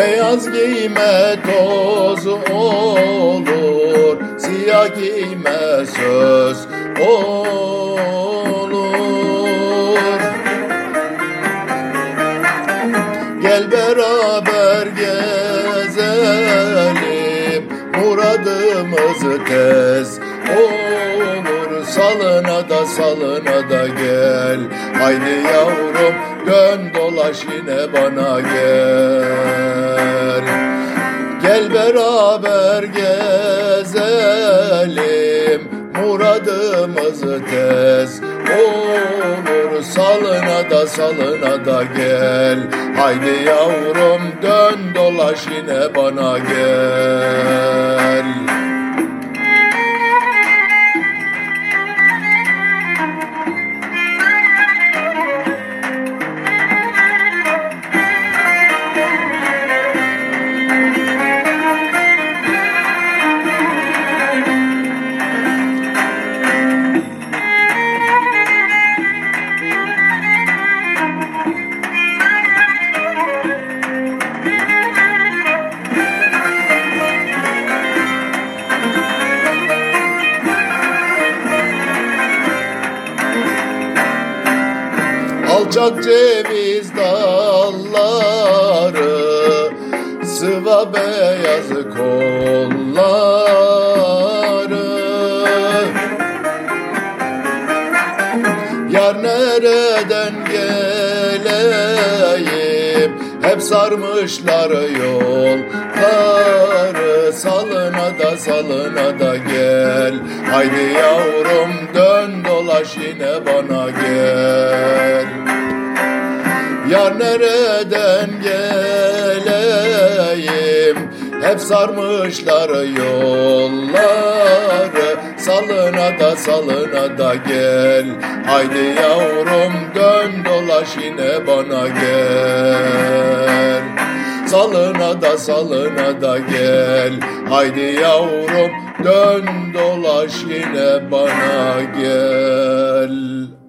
Beyaz giyme toz olur Siyah giyme söz olur. Gel beraber gezelim Muradımızı tez olur Salına da salına da gel. Haydi yavrum dön dolaş yine bana gel. Gel beraber gezelim Muradımızı tez. Olur Salına da salına da gel. Haydi yavrum dön dolaş yine bana gel Alçak ceviz dalları Sıva beyaz kolları. Yar nereden geleyim? Hep sarmışlar yolları. Salına da salına da gel. Haydi yavrum dön dolaş yine bana gel Yar nereden geleyim? Hep sarmışlar yolları. Salına da salına da gel. Haydi yavrum dön dolaş yine bana gel. Salına da salına da gel. Haydi yavrum dön dolaş yine bana gel